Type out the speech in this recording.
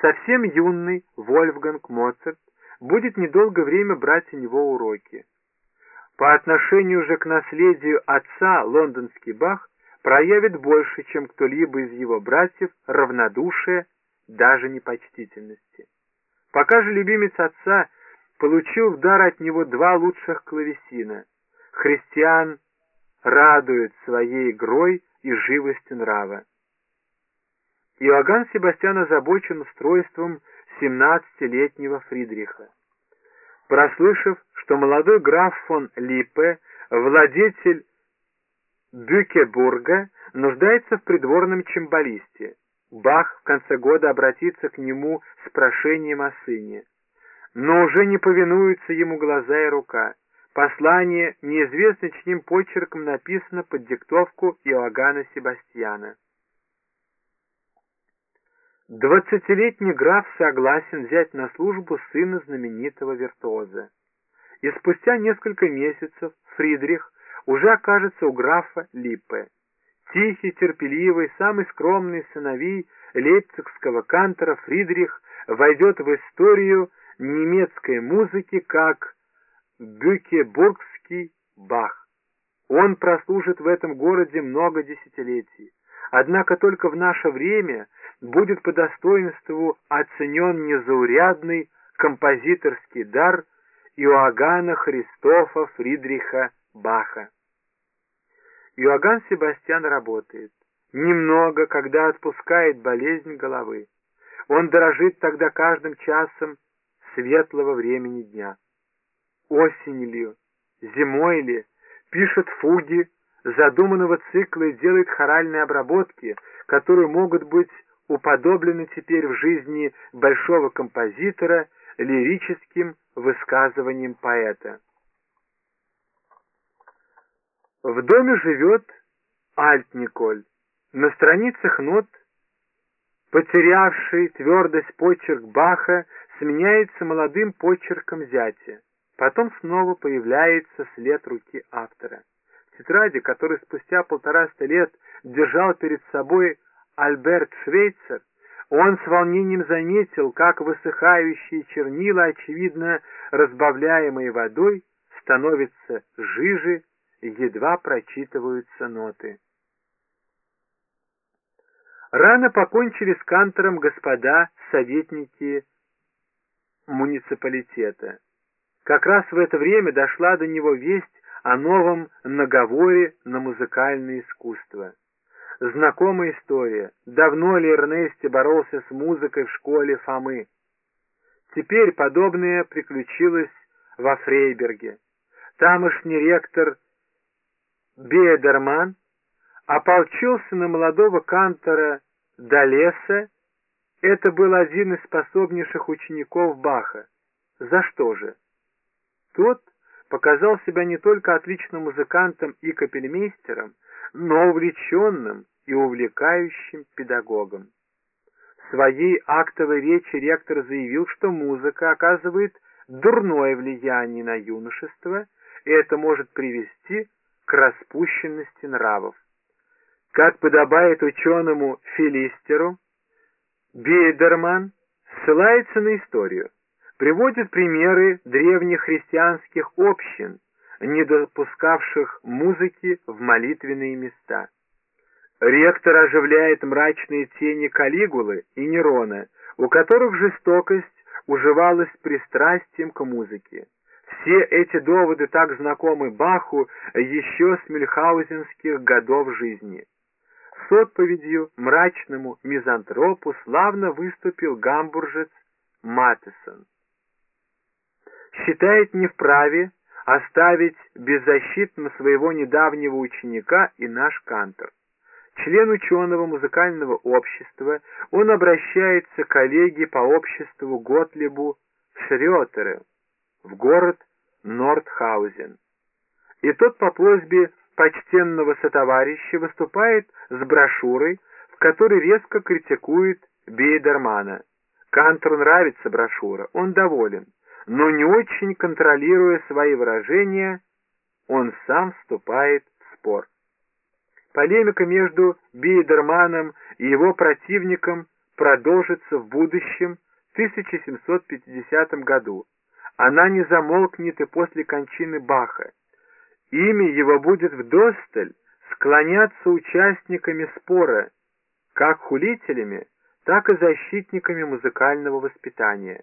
совсем юный Вольфганг Моцарт будет недолгое время брать у него уроки. По отношению же к наследию отца лондонский Бах проявит больше, чем кто-либо из его братьев, равнодушие, даже непочтительности. Пока же любимец отца получил в дар от него два лучших клавесина, христиан радует своей игрой и живостью нрава. Иоганн Себастьян озабочен устройством 17-летнего Фридриха. Прослышав, что молодой граф фон Липпе, владетель Бюкебурга, нуждается в придворном чимбалисте, Бах в конце года обратится к нему с прошением о сыне. Но уже не повинуются ему глаза и рука. Послание неизвестно чьим почерком написано под диктовку Иоганна Себастьяна. Двадцатилетний граф согласен взять на службу сына знаменитого виртуоза. И спустя несколько месяцев Фридрих уже окажется у графа Липпе. Тихий, терпеливый, самый скромный сыновей лейпцигского кантора Фридрих войдет в историю немецкой музыки как Бюкебургский Бах. Он прослужит в этом городе много десятилетий. Однако только в наше время будет по достоинству оценен незаурядный композиторский дар Иоганна Христофа Фридриха Баха. Иоганн Себастьян работает. Немного, когда отпускает болезнь головы. Он дорожит тогда каждым часом светлого времени дня. Осенью ли, зимой ли, пишет фуги задуманного цикла и делает хоральные обработки, которые могут быть уподоблены теперь в жизни большого композитора лирическим высказыванием поэта. В доме живет Альт-Николь. На страницах нот, потерявший твердость почерк Баха, сменяется молодым почерком зятя. Потом снова появляется след руки автора. В тетради, который спустя полтораста лет держал перед собой Альберт Швейцер, он с волнением заметил, как высыхающие чернила, очевидно разбавляемые водой, становятся жиже едва прочитываются ноты. Рано покончили с кантором господа советники муниципалитета. Как раз в это время дошла до него весть о новом наговоре на музыкальное искусство. Знакомая история. Давно ли Эрнести боролся с музыкой в школе Фомы? Теперь подобное приключилось во Фрейберге. Тамошний ректор Бедерман ополчился на молодого кантора Далеса. Это был один из способнейших учеников Баха. За что же? Тот показал себя не только отличным музыкантом и капельмейстером, но увлеченным и увлекающим педагогом. В своей актовой речи ректор заявил, что музыка оказывает дурное влияние на юношество, и это может привести к распущенности нравов. Как подобает ученому Филистеру, Бейдерман ссылается на историю, приводит примеры древних христианских общин, не допускавших музыки в молитвенные места. Ректор оживляет мрачные тени Калигулы и Нерона, у которых жестокость уживалась пристрастием к музыке. Все эти доводы так знакомы Баху еще с мюльхаузенских годов жизни. С отповедью мрачному мизантропу славно выступил гамбуржец Матесон. Считает не вправе оставить беззащитным своего недавнего ученика и наш кантор. Член ученого музыкального общества, он обращается к коллеге по обществу Готлибу Шрётеру в город Нордхаузен. И тот по просьбе почтенного сотоварища выступает с брошюрой, в которой резко критикует Бейдермана. Кантору нравится брошюра, он доволен, но не очень контролируя свои выражения, он сам вступает в спор. Полемика между Бейдерманом и его противником продолжится в будущем 1750 году. Она не замолкнет и после кончины Баха. Имя его будет вдосталь склоняться участниками спора, как хулителями, так и защитниками музыкального воспитания.